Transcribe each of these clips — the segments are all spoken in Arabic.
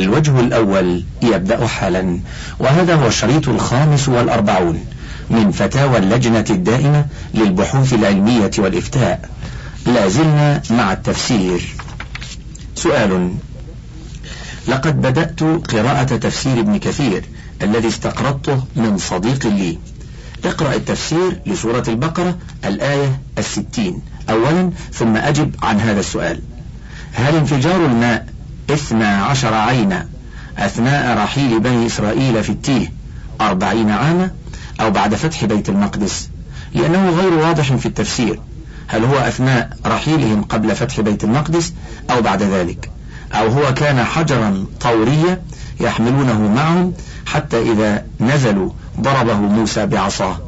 الوجه الأول يبدأ حالا. وهذا هو الشريط الخامس والأربعون من فتاوى اللجنة الدائمة للبحوث العلمية والإفتاء. لا زلنا مع التفسير. سؤال لقد بدأت قراءة تفسير ابن كثير الذي استقرضته من صديق لي. اقرأ التفسير لسورة البقرة الآية الستين. أولا ثم أجب عن هذا السؤال. هل انفجار الماء اثنا عشر عينا أثناء رحيل بني إسرائيل في التيه أربعين عاما أو بعد فتح بيت المقدس لأنه غير واضح في التفسير هل هو أثناء رحيلهم قبل فتح بيت المقدس أو بعد ذلك أو هو كان حجرا طوريا يحملونه معهم حتى إذا نزلوا ضربه موسى بعصاه.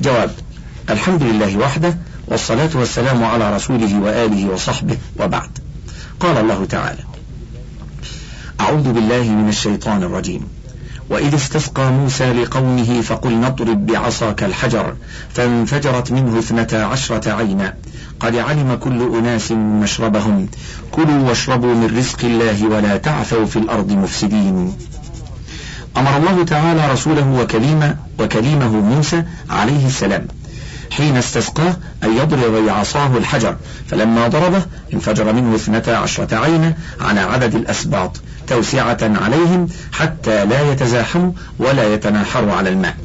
جواب الحمد لله وحده والصلاة والسلام على رسوله وآله وصحبه وبعد. قال الله تعالى أعوذ بالله من الشيطان الرجيم. وإذ استسقى موسى لقومه فقل نضرب بعصاك الحجر فانفجرت منه اثنتا عشرة عينا. قد علم كل أناس مشربهم. كلوا واشربوا من رزق الله ولا تعثوا في الأرض مفسدين. أمر الله تعالى رسوله وكليمه وكليمه موسى عليه السلام. حين استسقاه أن يضرب بعصاه الحجر فلما ضربه انفجر منه اثنتا عشرة عينا على عدد الأسباط توسعة عليهم حتى لا يتزاحموا ولا يتناحروا على الماء.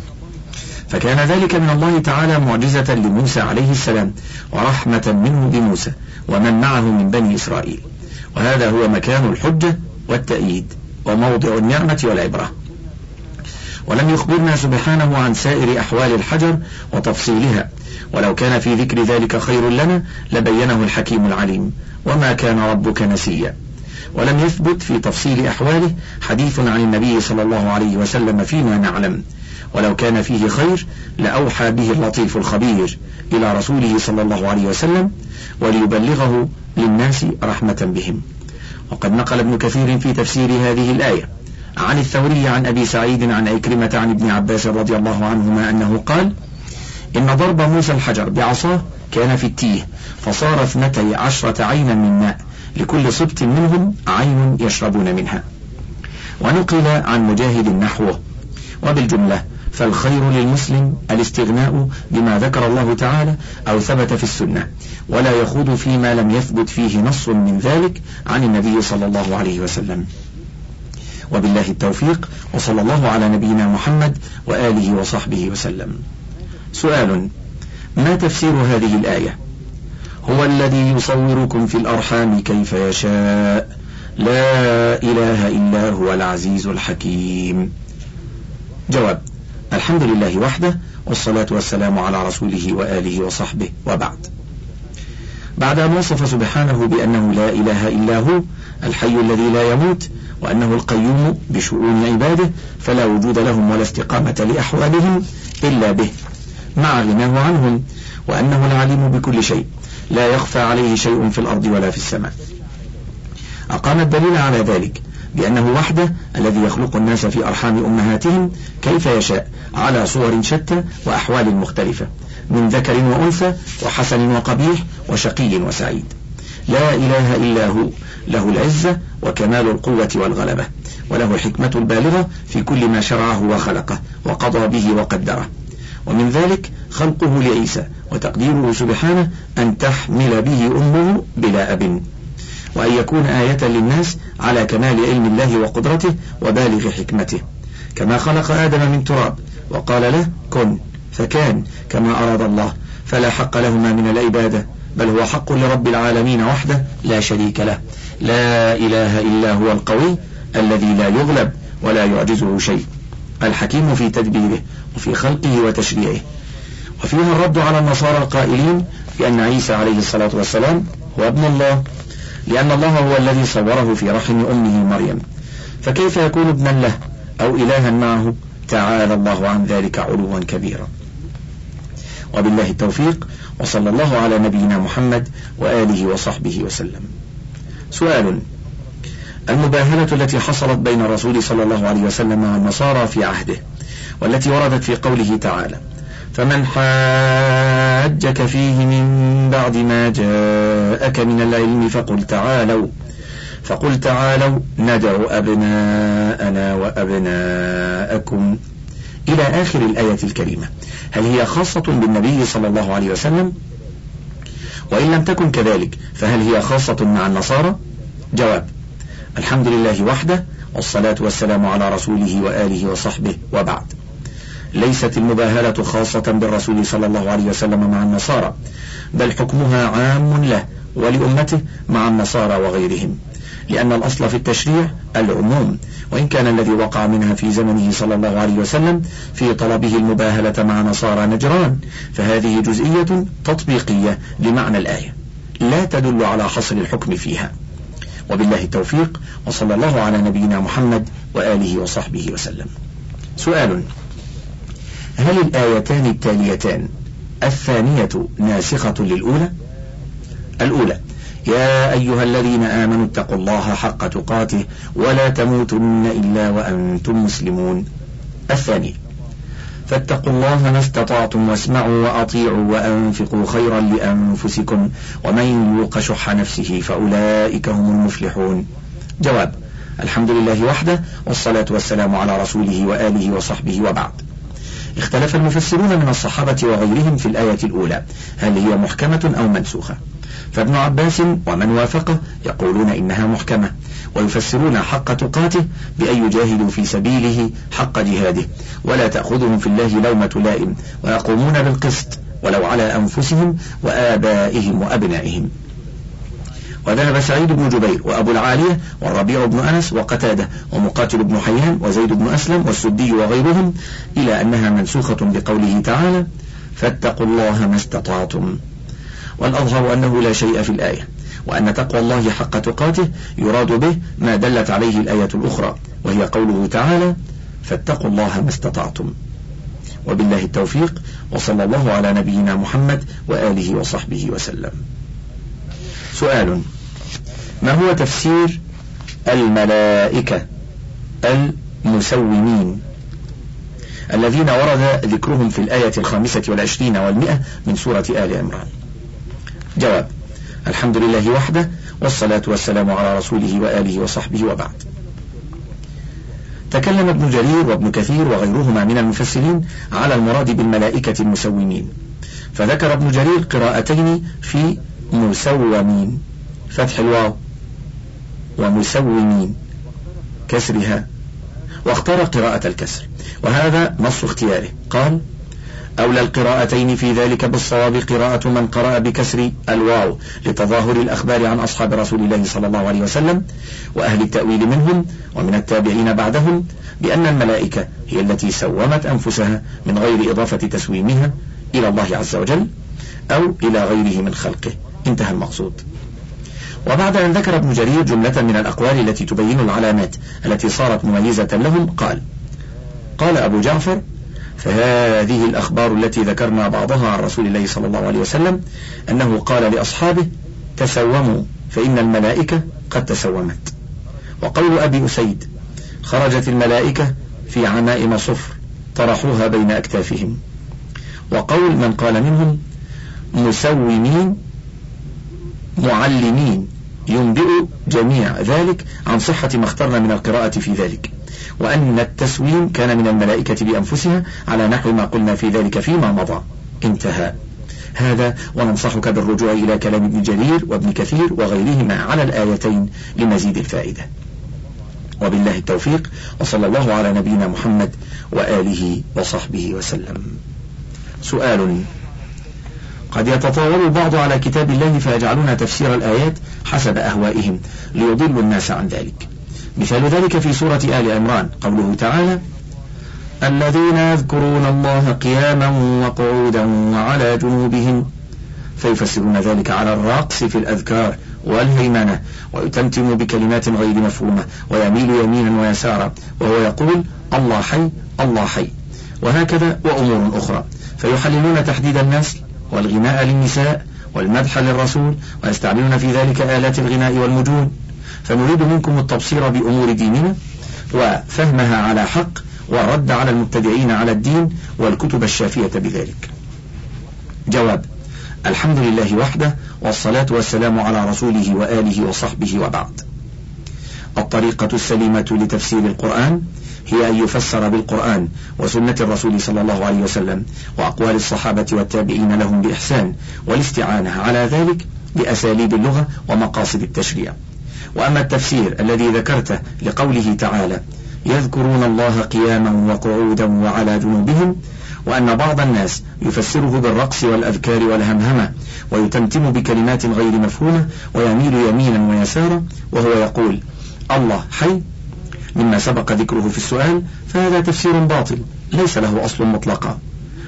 فكان ذلك من الله تعالى معجزة لموسى عليه السلام ورحمة منه بموسى ومن معه من بني إسرائيل. وهذا هو مكان الحجة والتأييد وموضع النعمة والعبرة. ولم يخبرنا سبحانه عن سائر أحوال الحجر وتفصيلها. ولو كان في ذكر ذلك خير لنا لبينه الحكيم العليم. وما كان ربك نسيا. ولم يثبت في تفصيل أحواله حديث عن النبي صلى الله عليه وسلم فيما نعلم. ولو كان فيه خير لأوحى به اللطيف الخبير إلى رسوله صلى الله عليه وسلم وليبلغه للناس رحمة بهم. وقد نقل ابن كثير في تفسير هذه الآية. عن الثوري عن أبي سعيد عن عكرمة عن ابن عباس رضي الله عنهما أنه قال إن ضرب موسى الحجر بعصاه كان في التيه فصار اثنتي عشرة عينا من ماء لكل سبط منهم عين يشربون منها. ونقل عن مجاهد نحوه. وبالجملة فالخير للمسلم الاستغناء بما ذكر الله تعالى أو ثبت في السنة ولا يخوض فيما لم يثبت فيه نص من ذلك عن النبي صلى الله عليه وسلم. وبالله التوفيق وصلى الله على نبينا محمد وآله وصحبه وسلم. سؤال ما تفسير هذه الآية؟ هو الذي يصوركم في الأرحام كيف يشاء. لا إله إلا هو العزيز الحكيم. جواب الحمد لله وحده والصلاة والسلام على رسوله وآله وصحبه وبعد. بعد أن وصف سبحانه بأنه لا إله إلا هو الحي الذي لا يموت وأنه القيوم بشؤون عباده فلا وجود لهم ولا استقامة لأحوالهم إلا به. مع غناه عنهم وأنه العليم بكل شيء. لا يخفى عليه شيء في الأرض ولا في السماء. أقام الدليل على ذلك بأنه وحده الذي يخلق الناس في أرحام أمهاتهم كيف يشاء على صور شتى وأحوال مختلفة من ذكر وأنثى وحسن وقبيح وشقي وسعيد. لا إله إلا هو له العزة وكمال القوة والغلبة وله الحكمة البالغة في كل ما شرعه وخلقه وقضى به وقدره. ومن ذلك خلقه لعيسى وتقديره سبحانه أن تحمل به أمه بلا أب. وأن يكون آية للناس على كمال علم الله وقدرته وبالغ حكمته. كما خلق آدم من تراب وقال له كن. فكان كما أراد الله فلا حق لهما من العبادة. بل هو حق لرب العالمين وحده لا شريك له. لا إله إلا هو القوي الذي لا يغلب ولا يعجزه شيء. الحكيم في تدبيره وفي خلقه وتشريعه. وفيها الرد على النصارى القائلين بأن عيسى عليه الصلاة والسلام هو ابن الله لأن الله هو الذي صوره في رحم أمه مريم. فكيف يكون ابنا له أو إلها معه؟ تعالى الله عن ذلك علوا كبيرا. وبالله التوفيق وصلى الله على نبينا محمد وآله وصحبه وسلم. سؤال المباهلة التي حصلت بين الرسول صلى الله عليه وسلم والنصارى في عهده والتي وردت في قوله تعالى فمن حاجك فيه من بعد ما جاءك من العلم فقل تعالوا فقل تعالوا ندعو أبناءنا وأبناءكم إلى آخر الآية الكريمة. هل هي خاصة بالنبي صلى الله عليه وسلم؟ وإن لم تكن كذلك فهل هي خاصة مع النصارى؟ جواب الحمد لله وحده والصلاة والسلام على رسوله وآله وصحبه وبعد. ليست المباهلة خاصة بالرسول صلى الله عليه وسلم مع النصارى بل حكمها عام له ولأمته مع النصارى وغيرهم. لأن الأصل في التشريع العموم وإن كان الذي وقع منها في زمنه صلى الله عليه وسلم في طلبه المباهلة مع نصارى نجران فهذه جزئية تطبيقية لمعنى الآية لا تدل على حصر الحكم فيها. وبالله التوفيق وصلى الله على نبينا محمد وآله وصحبه وسلم. سؤال هل الآيتان التاليتان الثانية ناسخة للأولى؟ الأولى يا أيها الذين آمنوا اتقوا الله حق تقاته ولا تموتن إلا وأنتم مسلمون. الثانية فاتقوا الله ما استطعتم واسمعوا وأطيعوا وأنفقوا خيرا لأنفسكم ومن يوق شح نفسه فأولئك هم المفلحون. جواب الحمد لله وحده والصلاة والسلام على رسوله وآله وصحبه وبعد. اختلف المفسرون من الصحابة وغيرهم في الآية الأولى هل هي محكمة أو منسوخة؟ فابن عباس ومن وافقه يقولون إنها محكمة ويفسرون حق تقاته بأن يجاهدوا في سبيله حق جهاده ولا تأخذهم في الله لومة لائم ويقومون بالقسط ولو على أنفسهم وآبائهم وأبنائهم. وذهب سعيد بن جبير وأبو العالية والربيع بن أنس وقتادة ومقاتل بن حيان وزيد بن أسلم والسدي وغيرهم إلى أنها منسوخة بقوله تعالى فاتقوا الله ما استطعتم. والأظهر أنه لا شيء في الآية وأن تقوى الله حق تقاته يراد به ما دلت عليه الآية الأخرى وهي قوله تعالى فاتقوا الله ما استطعتم. وبالله التوفيق وصلى الله على نبينا محمد وآله وصحبه وسلم. سؤال ما هو تفسير الملائكة المسومين الذين ورد ذكرهم في الآية الخامسة والعشرين والمئة من سورة آل عمران؟ جواب. الحمد لله وحده والصلاة والسلام على رسوله وآله وصحبه وبعد. تكلم ابن جرير وابن كثير وغيرهما من المفسرين على المراد بالملائكة المسومين. فذكر ابن جرير قراءتين في مسومين. فتح الواو. ومسومين. كسرها. واختار قراءة الكسر. وهذا نص اختياره. قال أولى القراءتين في ذلك بالصواب قراءة من قرأ بكسر الواو لتظاهر الأخبار عن أصحاب رسول الله صلى الله عليه وسلم وأهل التأويل منهم ومن التابعين بعدهم بأن الملائكة هي التي سومت أنفسها من غير إضافة تسويمها إلى الله عز وجل أو إلى غيره من خلقه. انتهى المقصود. وبعد أن ذكر ابن جرير جملة من الأقوال التي تبين العلامات التي صارت مميزة لهم قال قال أبو جعفر فهذه الأخبار التي ذكرنا بعضها عن رسول الله صلى الله عليه وسلم أنه قال لأصحابه تسوموا فإن الملائكة قد تسومت. وقول أبي أسيد خرجت الملائكة في عمائم صفر طرحوها بين أكتافهم. وقول من قال منهم مسومين معلمين ينبئ جميع ذلك عن صحة ما اخترنا من القراءة في ذلك. وأن التسويم كان من الملائكة بأنفسها على نحو ما قلنا في ذلك فيما مضى. انتهى. هذا وننصحك بالرجوع إلى كلام ابن جرير وابن كثير وغيرهما على الآيتين لمزيد الفائدة. وبالله التوفيق وصلى الله على نبينا محمد وآله وصحبه وسلم. سؤال قد يتطاول البعض على كتاب الله فيجعلون تفسير الآيات حسب أهوائهم ليضلوا الناس عن ذلك. مثال ذلك في سورة آل عمران. قوله تعالى الذين يذكرون الله قياما وقعودا وعلى جنوبهم فيفسرون ذلك على الرقص في الأذكار والهيمنة ويتمتم بكلمات غير مفهومة ويميل يمينا ويسارا وهو يقول الله حي الله حي. وهكذا وأمور أخرى. فيحللون تحديد النسل والغناء للنساء والمدح للرسول ويستعملون في ذلك آلات الغناء والمجون. فنريد منكم التبصير بأمور ديننا وفهمها على حق ورد على المبتدعين على الدين والكتب الشافية بذلك. جواب الحمد لله وحده والصلاة والسلام على رسوله وآله وصحبه وبعد. الطريقة السليمة لتفسير القرآن هي أن يفسر بالقرآن وسنة الرسول صلى الله عليه وسلم وأقوال الصحابة والتابعين لهم بإحسان والاستعانة على ذلك بأساليب اللغة ومقاصد التشريع. وأما التفسير الذي ذكرته لقوله تعالى يذكرون الله قياما وقعودا وعلى جنوبهم وأن بعض الناس يفسره بالرقص والأذكار والهمهمة ويتمتم بكلمات غير مفهومة ويميل يمينا ويسارا وهو يقول الله حي مما سبق ذكره في السؤال فهذا تفسير باطل ليس له أصل مطلقا.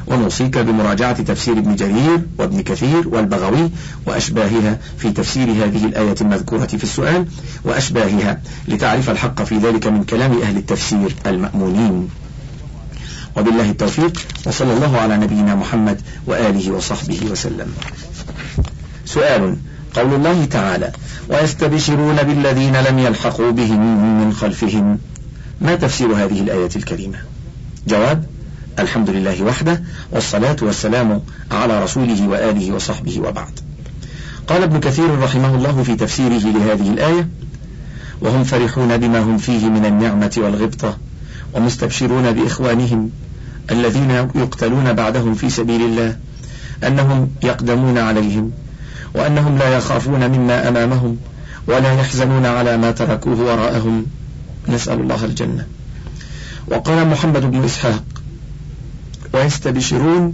ونوصيك بمراجعة تفسير ابن جرير وابن كثير والبغوي وأشباهها في تفسير هذه الآية المذكورة في السؤال وأشباهها لتعرف الحق في ذلك من كلام أهل التفسير المأمونين. وبالله التوفيق وصلى الله على نبينا محمد وآله وصحبه وسلم. سؤال قول الله تعالى ويستبشرون بالذين لم يلحقوا بهم من خلفهم. ما تفسير هذه الآية الكريمة؟ جواب الحمد لله وحده والصلاة والسلام على رسوله وآله وصحبه وبعد. قال ابن كثير رحمه الله في تفسيره لهذه الآية وهم فرحون بما هم فيه من النعمة والغبطة ومستبشرون بإخوانهم الذين يقتلون بعدهم في سبيل الله أنهم يقدمون عليهم وأنهم لا يخافون مما أمامهم ولا يحزنون على ما تركوه وراءهم. نسأل الله الجنة. وقال محمد بن إسحاق ويستبشرون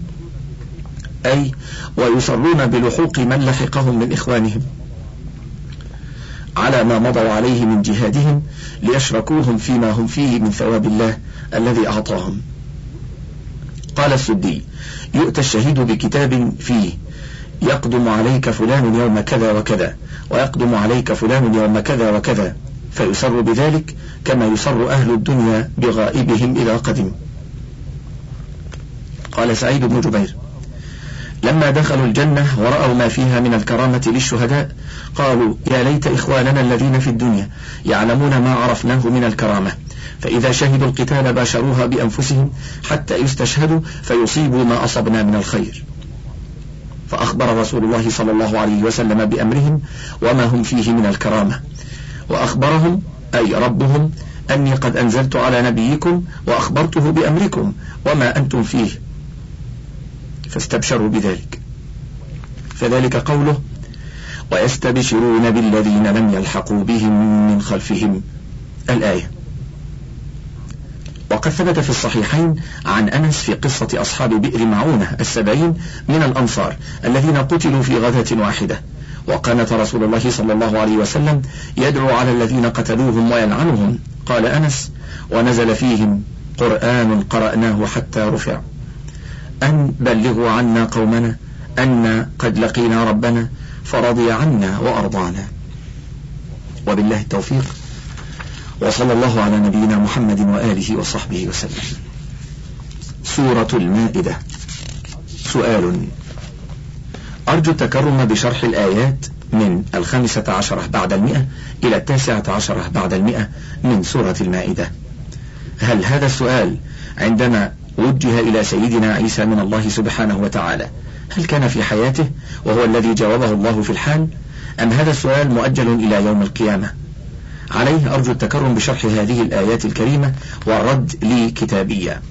أي ويصرون بلحوق من لحقهم من إخوانهم على ما مضوا عليه من جهادهم ليشركوهم فيما هم فيه من ثواب الله الذي أعطاهم. قال السدي يؤتى الشهيد بكتاب فيه يقدم عليك فلان يوم كذا وكذا ويقدم عليك فلان يوم كذا وكذا فيسر بذلك كما يسر أهل الدنيا بغائبهم إذا قدم قال سعيد بن جبير. لما دخلوا الجنة ورأوا ما فيها من الكرامة للشهداء قالوا يا ليت إخواننا الذين في الدنيا يعلمون ما عرفناه من الكرامة فإذا شهدوا القتال باشروها بأنفسهم حتى يستشهدوا فيصيبوا ما أصبنا من الخير. فأخبر رسول الله صلى الله عليه وسلم بأمرهم وما هم فيه من الكرامة وأخبرهم أي ربهم أني قد أنزلت على نبيكم وأخبرته بأمركم وما أنتم فيه. فاستبشروا بذلك. فذلك قوله ويستبشرون بالذين لم يلحقوا بهم من خلفهم. الآية. وقد ثبت في الصحيحين عن أنس في قصة أصحاب بئر معونة السبعين من الأنصار الذين قتلوا في غزة واحدة. وقانت رسول الله صلى الله عليه وسلم يدعو على الذين قتلوهم ويلعنهم. قال أنس ونزل فيهم قرآن قرأناه حتى رفع. أن بلغوا عنا قومنا أن قد لقينا ربنا فرضي عنا وأرضانا. وبالله التوفيق. وصلى الله على نبينا محمد وآله وصحبه وسلم. سورة المائدة. سؤال. أرجو التكرم بشرح الآيات من الخامسة عشرة بعد المئة إلى التاسعة عشرة بعد المئة من سورة المائدة. هل هذا السؤال عندما وجه إلى سيدنا عيسى من الله سبحانه وتعالى. هل كان في حياته وهو الذي جاوبه الله في الحال؟ أم هذا السؤال مؤجل إلى يوم القيامة؟ عليه أرجو التكرم بشرح هذه الآيات الكريمة والرد لي كتابيا.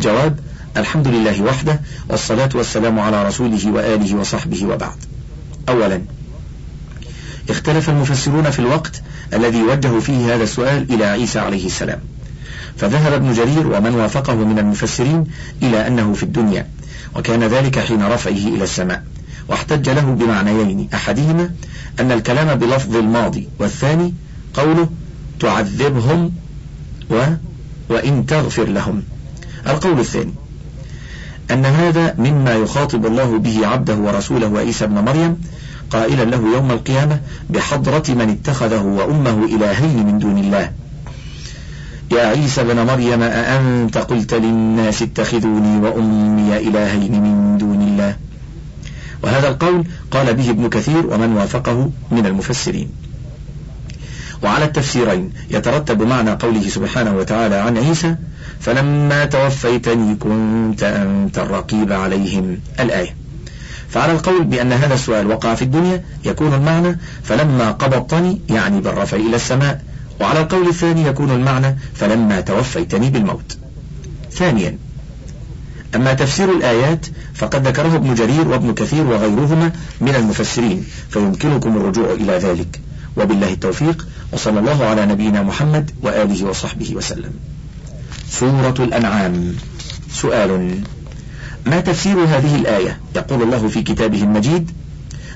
جواب الحمد لله وحده والصلاة والسلام على رسوله وآله وصحبه وبعد. أولا اختلف المفسرون في الوقت الذي وجهوا فيه هذا السؤال إلى عيسى عليه السلام. فذهب ابن جرير ومن وافقه من المفسرين إلى أنه في الدنيا وكان ذلك حين رفعه إلى السماء. واحتج له بمعنيين أحدهما أن الكلام بلفظ الماضي والثاني قوله تعذبهم و وإن تغفر لهم. القول الثاني أن هذا مما يخاطب الله به عبده ورسوله عيسى ابن مريم قائلا له يوم القيامة بحضرة من اتخذه وأمه إلهين من دون الله. يا عيسى ابن مريم أأنت قلت للناس اتخذوني وأمي إلهين من دون الله؟ وهذا القول قال به ابن كثير ومن وافقه من المفسرين. وعلى التفسيرين يترتب معنى قوله سبحانه وتعالى عن عيسى فلما توفيتني كنت أنت الرقيب عليهم. الآية. فعلى القول بأن هذا السؤال وقع في الدنيا يكون المعنى فلما قبضتني يعني بالرفع إلى السماء وعلى القول الثاني يكون المعنى فلما توفيتني بالموت. ثانيا أما تفسير الآيات فقد ذكره ابن جرير وابن كثير وغيرهما من المفسرين فيمكنكم الرجوع إلى ذلك. وبالله التوفيق وصلى الله على نبينا محمد وآله وصحبه وسلم. سورة الأنعام. سؤال ما تفسير هذه الآية؟ يقول الله في كتابه المجيد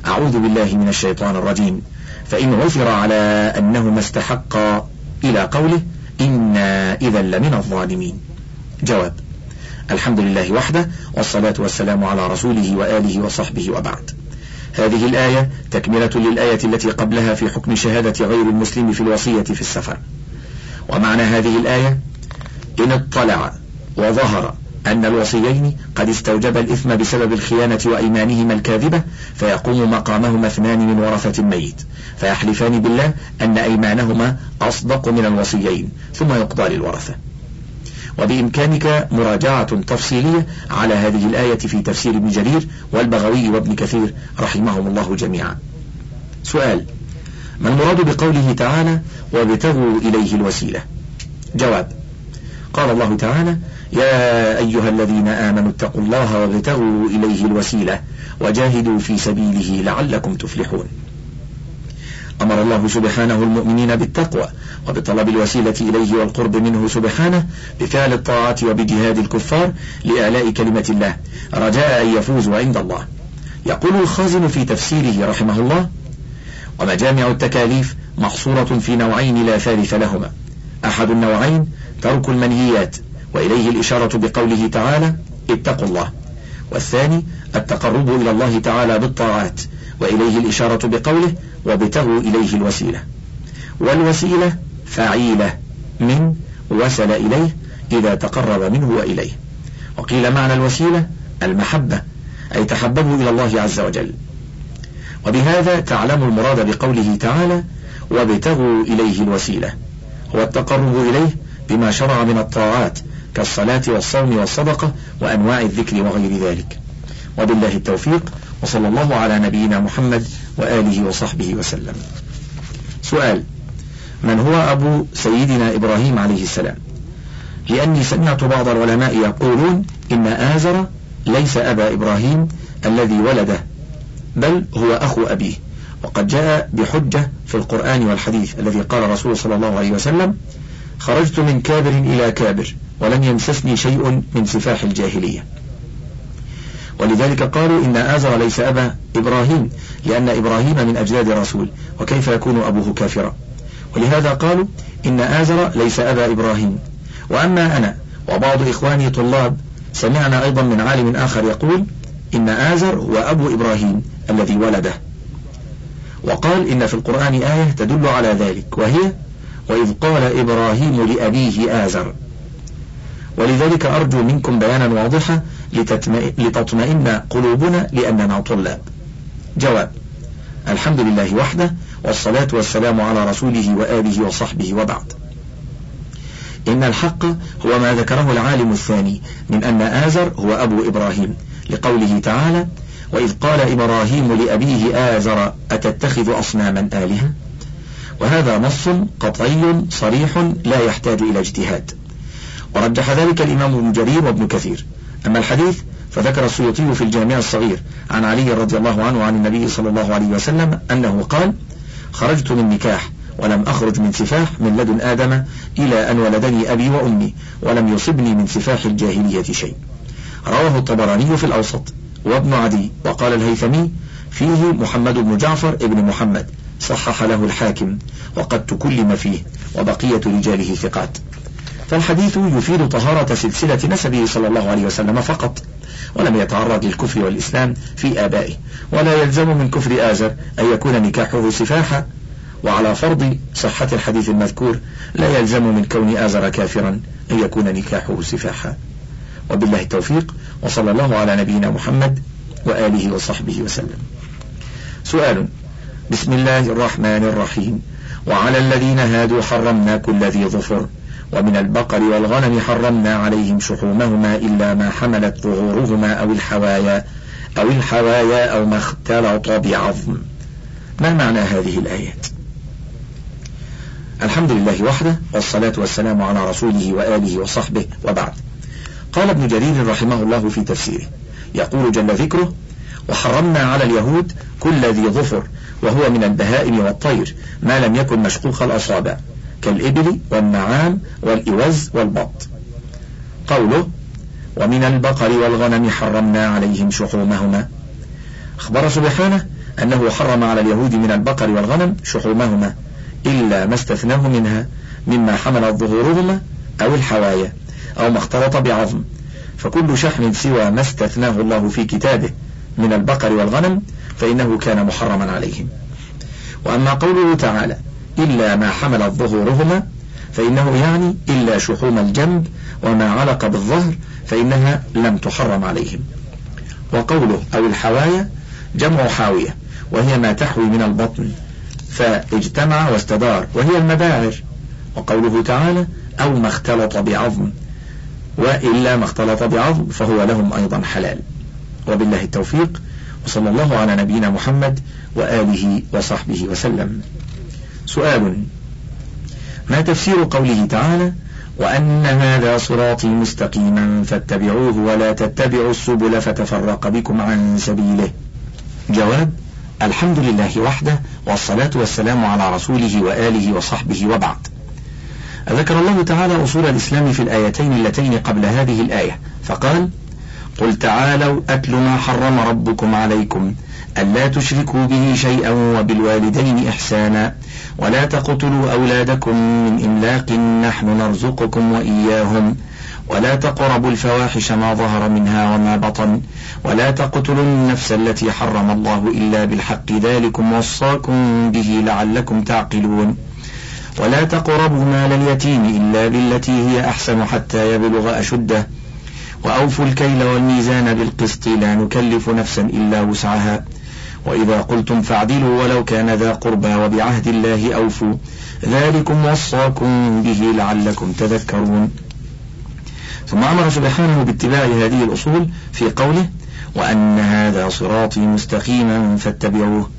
أعوذ بالله من الشيطان الرجيم. فإن عثر على أنهما استحقا إلى قوله إنا إذا لمن الظالمين. جواب الحمد لله وحده والصلاة والسلام على رسوله وآله وصحبه وبعد. هذه الآية تكملة للآية التي قبلها في حكم شهادة غير المسلم في الوصية في السفر. ومعنى هذه الآية إن اطلع وظهر أن الوصيين قد استوجب الإثم بسبب الخيانة وأيمانهما الكاذبة فيقوم مقامهما اثنان من ورثة الميت. فيحلفان بالله أن أيمانهما أصدق من الوصيين ثم يقضى للورثة. وبإمكانك مراجعة تفصيلية على هذه الآية في تفسير ابن جرير والبغوي وابن كثير رحمهم الله جميعا. سؤال ما المراد بقوله تعالى وابتغوا إليه الوسيلة جواب قال الله تعالى يا أيها الذين آمنوا اتقوا الله وابتغوا إليه الوسيلة وجاهدوا في سبيله لعلكم تفلحون. أمر الله سبحانه المؤمنين بالتقوى وبطلب الوسيلة إليه والقرب منه سبحانه بفعل الطاعات وبجهاد الكفار لإعلاء كلمة الله رجاء أن يفوزوا عند الله. يقول الخازن في تفسيره رحمه الله ومجامع التكاليف محصورة في نوعين لا ثالث لهما. أحد النوعين ترك المنهيات وإليه الإشارة بقوله تعالى اتقوا الله. والثاني التقرب إلى الله تعالى بالطاعات وإليه الإشارة بقوله وابتغوا إليه الوسيلة. والوسيلة فعيلة من وصل إليه إذا تقرب منه وإليه. وقيل معنى الوسيلة المحبة أي تحببوا إلى الله عز وجل. وبهذا تعلم المراد بقوله تعالى وابتغوا إليه الوسيلة. هو التقرب إليه بما شرع من الطاعات كالصلاة والصوم والصدقة وأنواع الذكر وغير ذلك. وبالله التوفيق وصلى الله على نبينا محمد وآله وصحبه وسلم. سؤال من هو أبو سيدنا إبراهيم عليه السلام؟ لأني سمعت بعض العلماء يقولون إن آزر ليس أبا إبراهيم الذي ولده بل هو أخو أبيه. وقد جاء بحجة في القرآن والحديث الذي قال رسول صلى الله عليه وسلم خرجت من كابر إلى كابر ولم يمسسني شيء من سفاح الجاهلية. ولذلك قالوا إن آزر ليس أبا إبراهيم لأن إبراهيم من أجداد رسول وكيف يكون أبوه كافرا؟ ولهذا قالوا إن آزر ليس أبا إبراهيم. وأما أنا وبعض إخواني طلاب سمعنا أيضا من عالم آخر يقول إن آزر هو أبو إبراهيم الذي ولده. وقال إن في القرآن آية تدل على ذلك وهي وإذ قال إبراهيم لأبيه آزر ولذلك أرجو منكم بيانا واضحا لتطمئن قلوبنا لأننا طلاب. جواب الحمد لله وحده والصلاة والسلام على رسوله وآله وصحبه وبعد. إن الحق هو ما ذكره العالم الثاني من أن آزر هو أبو إبراهيم لقوله تعالى وإذ قال إبراهيم لأبيه آزر أتتخذ أصناما آلهة؟ وهذا نص قطعي صريح لا يحتاج إلى اجتهاد. ورجح ذلك الإمام ابن جرير وابن كثير. أما الحديث فذكر السيوطي في الجامع الصغير عن علي رضي الله عنه عن النبي صلى الله عليه وسلم أنه قال خرجت من نكاح ولم أخرج من سفاح من لدن آدم إلى أن ولدني أبي وأمي ولم يصبني من سفاح الجاهلية شيء. رواه الطبراني في الأوسط. وابن عدي. وقال الهيثمي فيه محمد بن جعفر ابن محمد. صحح له الحاكم وقد تكلم فيه وبقية رجاله ثقات. فالحديث يفيد طهارة سلسلة نسبه صلى الله عليه وسلم فقط ولم يتعرض للكفر والإسلام في آبائه ولا يلزم من كفر آزر أن يكون نكاحه سفاحا وعلى فرض صحة الحديث المذكور لا يلزم من كون آزر كافرا أن يكون نكاحه سفاحا وبالله التوفيق وصلى الله على نبينا محمد وآله وصحبه وسلم. سؤال بسم الله الرحمن الرحيم. وعلى الذين هادوا حرمنا كل ذي ظفر ومن البقر والغنم حرمنا عليهم شحومهما إلا ما حملت ظهورهما أو الحوايا أو الحوايا أو ما اختلط بعظم. ما معنى هذه الآيات؟ الحمد لله وحده والصلاة والسلام على رسوله وآله وصحبه وبعد. قال ابن جرير رحمه الله في تفسيره يقول جل ذكره وحرمنا على اليهود كل ذي ظفر وهو من البهائم والطير ما لم يكن مشقوق الأصابع كالإبل والنعام والإوز والبط. قوله ومن البقر والغنم حرمنا عليهم شحومهما أخبر سبحانه أنه حرم على اليهود من البقر والغنم شحومهما إلا ما استثناه منها مما حملت ظهورهما أو الحوايا أو ما اختلط بعظم. فكل شحم سوى ما استثناه الله في كتابه من البقر والغنم فإنه كان محرما عليهم. وأما قوله تعالى إلا ما حملت ظهورهما فإنه يعني إلا شحوم الجنب وما علق بالظهر فإنها لم تحرم عليهم. وقوله أو الحوايا جمع حاوية وهي ما تحوي من البطن فاجتمع واستدار وهي المباعر وقوله تعالى أو ما اختلط بعظم وإلا ما اختلط بعظم فهو لهم أيضا حلال. وبالله التوفيق. وصلى الله على نبينا محمد وآله وصحبه وسلم. سؤال ما تفسير قوله تعالى وأن هذا صراطي مستقيما فاتبعوه ولا تتبعوا السبل فتفرق بكم عن سبيله؟ جواب الحمد لله وحده والصلاة والسلام على رسوله وآله وصحبه وبعد. ذكر الله تعالى أصول الإسلام في الآيتين اللتين قبل هذه الآية فقال قل تعالوا أتل ما حرم ربكم عليكم ألا تشركوا به شيئا وبالوالدين إحسانا ولا تقتلوا أولادكم من إملاق نحن نرزقكم وإياهم ولا تقربوا الفواحش ما ظهر منها وما بطن ولا تقتلوا النفس التي حرم الله إلا بالحق ذلكم وصاكم به لعلكم تعقلون ولا تقربوا مال اليتيم إلا بالتي هي أحسن حتى يبلغ أشده وأوفوا الكيل والميزان بالقسط لا نكلف نفسا إلا وسعها. وإذا قلتم فاعدلوا ولو كان ذا قربى وبعهد الله أوفوا. ذلكم وصاكم به لعلكم تذكرون. ثم أمر سبحانه باتباع هذه الأصول في قوله وأن هذا صراطي مستقيما فاتبعوه.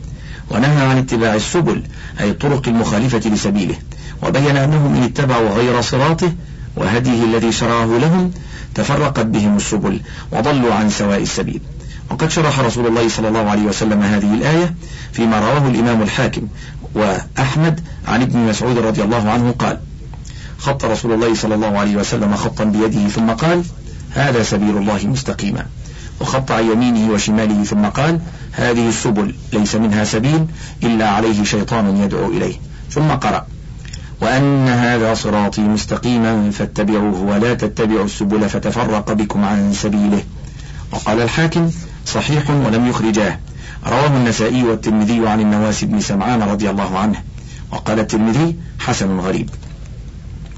ونهى عن اتباع السبل أي الطرق المخالفة لسبيله. وبين أنهم إن اتبعوا غير صراطه وهديه الذي شرعه لهم تفرقت بهم السبل وضلوا عن سواء السبيل. وقد شرح رسول الله صلى الله عليه وسلم هذه الآية فيما رواه الإمام الحاكم وأحمد عن ابن مسعود رضي الله عنه قال خط رسول الله صلى الله عليه وسلم خطا بيده ثم قال هذا سبيل الله مستقيما وخط عن يمينه وشماله ثم قال هذه السبل ليس منها سبيل إلا عليه شيطان يدعو إليه ثم قرأ وأن هذا صراطي مستقيما فاتبعوه ولا تتبعوا السبل فتفرق بكم عن سبيله. وقال الحاكم صحيح ولم يخرجاه. رواه النسائي والترمذي عن النواس بن سمعان رضي الله عنه. وقال الترمذي حسن غريب.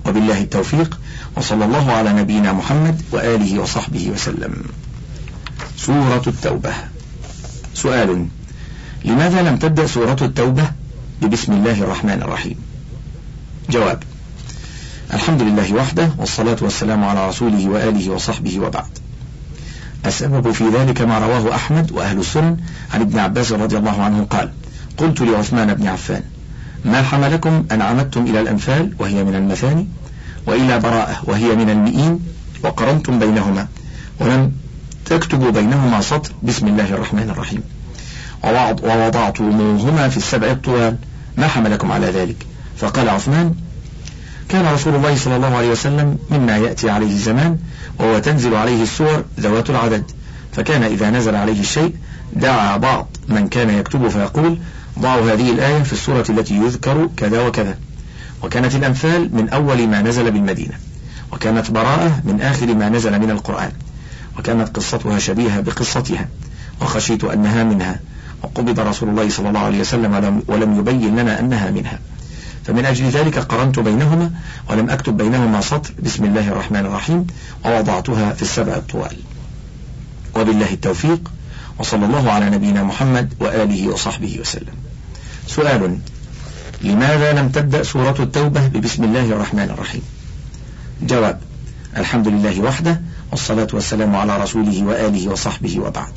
وبالله التوفيق وصلى الله على نبينا محمد وآله وصحبه وسلم. سورة التوبة. سؤال لماذا لم تبدأ سورة التوبة؟ ببسم الله الرحمن الرحيم. جواب. الحمد لله وحده والصلاة والسلام على رسوله وآله وصحبه وبعد. السبب في ذلك ما رواه أحمد وأهل السنن عن ابن عباس رضي الله عنه قال قلت لعثمان بن عفان ما حملكم أن عمدتم إلى الأنفال وهي من المثاني وإلى براءة وهي من المئين وقرنتم بينهما ولم تكتبوا بينهما سطر بسم الله الرحمن الرحيم. ووضعتموهما في السبع الطوال ما حملكم على ذلك؟ فقال عثمان كان رسول الله صلى الله عليه وسلم مما يأتي عليه الزمان وهو تنزل عليه السور ذوات العدد. فكان إذا نزل عليه الشيء دعا بعض من كان يكتب فيقول ضعوا هذه الآية في السورة التي يذكر كذا وكذا. وكانت الأنفال من أول ما نزل بالمدينة وكانت براءة من آخر ما نزل من القرآن وكانت قصتها شبيهة بقصتها وخشيت أنها منها وقبض رسول الله صلى الله عليه وسلم ولم يبين لنا أنها منها. فمن أجل ذلك قرنت بينهما ولم أكتب بينهما سطر. بسم الله الرحمن الرحيم. ووضعتها في السبع الطوال. وبالله التوفيق. وصلى الله على نبينا محمد وآله وصحبه وسلم. سؤال. لماذا لم تبدأ سورة التوبة ببسم الله الرحمن الرحيم؟ جواب. الحمد لله وحده والصلاة والسلام على رسوله وآله وصحبه وبعد.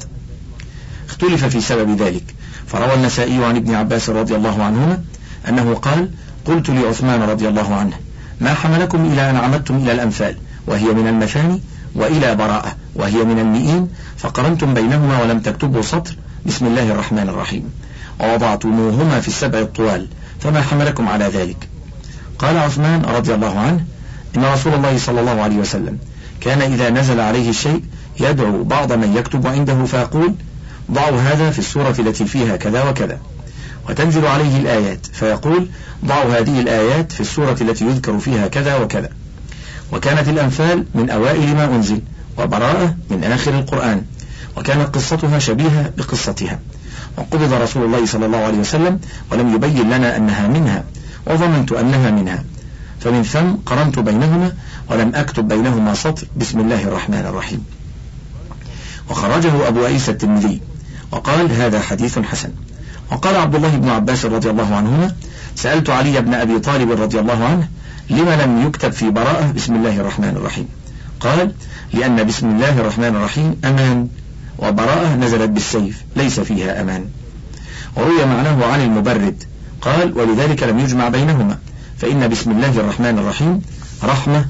اختلف في سبب ذلك فروى النسائي عن ابن عباس رضي الله عنهما أنه قال قلت لعثمان رضي الله عنه ما حملكم إلى أن عمدتم إلى الأنفال وهي من المثاني وإلى براءة وهي من المئين فقرنتم بينهما ولم تكتبوا سطر. بسم الله الرحمن الرحيم. ووضعتموهما في السبع الطوال فما حملكم على ذلك؟ قال عثمان رضي الله عنه إن رسول الله صلى الله عليه وسلم كان إذا نزل عليه الشيء يدعو بعض من يكتب عنده فيقول ضعوا هذا في السورة التي فيها كذا وكذا وتنزل عليه الآيات. فيقول ضعوا هذه الآيات في السورة التي يذكر فيها كذا وكذا. وكانت الأنفال من أوائل ما أنزل وبراءة من آخر القرآن وكانت قصتها شبيهة بقصتها. وقبض رسول الله صلى الله عليه وسلم ولم يبين لنا أنها منها وظننت أنها منها. فمن ثم قرنت بينهما ولم أكتب بينهما سطر. بسم الله الرحمن الرحيم. وخرجه أبو عيسى الترمذي وقال هذا حديث حسن. وقال عبد الله بن عباس رضي الله عنهما سألت علي بن أبي طالب رضي الله عنه لما لم يكتب في براءة بسم الله الرحمن الرحيم؟ قال لأن بسم الله الرحمن الرحيم أمان وبراءة نزلت بالسيف ليس فيها أمان. وروي معناه عن المبرد قال ولذلك لم يجمع بينهما فإن بسم الله الرحمن الرحيم رحمة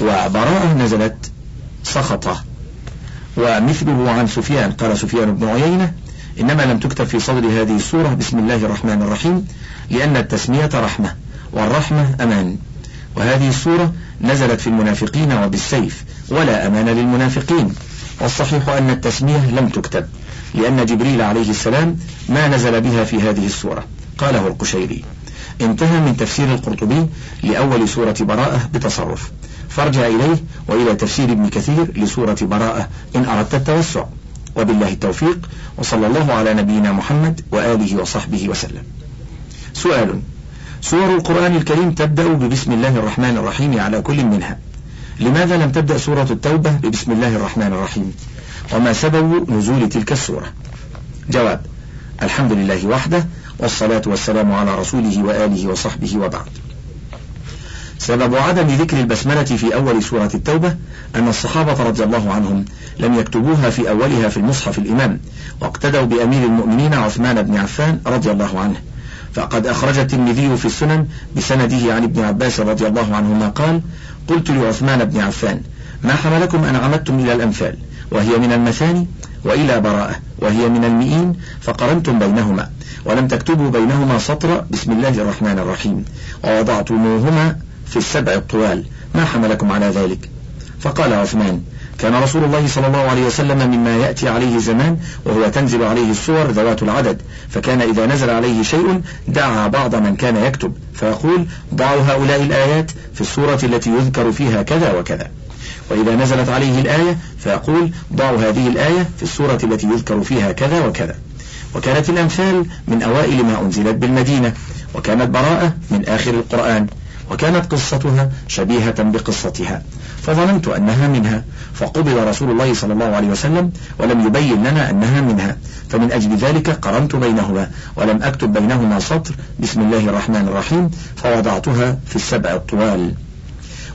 وبراءة نزلت سخطة. ومثله عن سفيان قال سفيان بن عيينة إنما لم تكتب في صدر هذه السورة بسم الله الرحمن الرحيم لأن التسمية رحمة والرحمة أمان. وهذه السورة نزلت في المنافقين وبالسيف ولا أمان للمنافقين. والصحيح أن التسمية لم تكتب لأن جبريل عليه السلام ما نزل بها في هذه السورة. قاله القشيري انتهى من تفسير القرطبي لأول سورة براءة بتصرف. فارجع إليه وإلى تفسير ابن كثير لسورة براءة إن أردت التوسع. وبالله التوفيق وصلى الله على نبينا محمد وآله وصحبه وسلم. سؤال سور القرآن الكريم تبدأ ببسم الله الرحمن الرحيم على كل منها. لماذا لم تبدأ سورة التوبة ببسم الله الرحمن الرحيم؟ وما سبب نزول تلك السورة؟ جواب الحمد لله وحده والصلاة والسلام على رسوله وآله وصحبه وبعد. سبب عدم ذكر البسملة في أول سورة التوبة أن الصحابة رضي الله عنهم لم يكتبوها في أولها في المصحف الإمام واقتدوا بأمير المؤمنين عثمان بن عفان رضي الله عنه. فقد أخرج الترمذي في السنن بسنده عن ابن عباس رضي الله عنهما قال قلت لعثمان بن عفان ما حملكم أن عمدتم إلى الأنفال وهي من المثاني وإلى براءة وهي من المئين فقرنتم بينهما ولم تكتبوا بينهما سطر بسم الله الرحمن الرحيم. ووضعتموهما في السبع الطوال ما حملكم على ذلك؟ فقال عثمان كان رسول الله صلى الله عليه وسلم مما يأتي عليه زمان وهو تنزل عليه الصور ذوات العدد. فكان إذا نزل عليه شيء دعا بعض من كان يكتب. فيقول ضعوا هؤلاء الآيات في السورة التي يذكر فيها كذا وكذا. وإذا نزلت عليه الآية فيقول ضعوا هذه الآية في السورة التي يذكر فيها كذا وكذا. وكانت الأمثال من أوائل ما أنزلت بالمدينة وكانت براءة من آخر القرآن. وكانت قصتها شبيهة بقصتها فظننت أنها منها فقبض رسول الله صلى الله عليه وسلم ولم يبين لنا أنها منها فمن أجل ذلك قرنت بينهما ولم أكتب بينهما سطر بسم الله الرحمن الرحيم فوضعتها في السبع الطوال.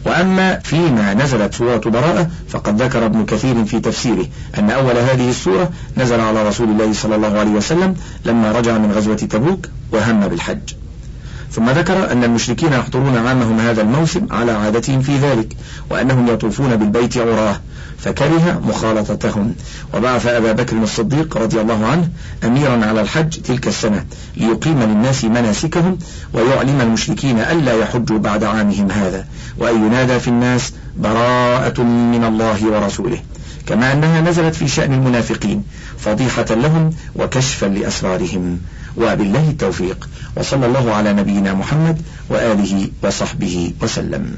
وأما فيما نزلت سورة براءة فقد ذكر ابن كثير في تفسيره أن أول هذه السورة نزل على رسول الله صلى الله عليه وسلم لما رجع من غزوة تبوك وهم بالحج. ثم ذكر أن المشركين يحضرون عامهم هذا الموسم على عادتهم في ذلك وأنهم يطوفون بالبيت عراه فكره مخالطتهم. وبعث أبا بكر الصديق رضي الله عنه أميرا على الحج تلك السنة ليقيم للناس مناسكهم ويعلم المشركين ألا يحجوا بعد عامهم هذا وأن ينادى في الناس براءة من الله ورسوله. كما أنها نزلت في شأن المنافقين فضيحة لهم وكشفا لأسرارهم. وبالله التوفيق. وصلى الله على نبينا محمد وآله وصحبه وسلم.